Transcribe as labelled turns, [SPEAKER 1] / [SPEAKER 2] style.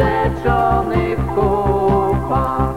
[SPEAKER 1] rzeczonych kupach.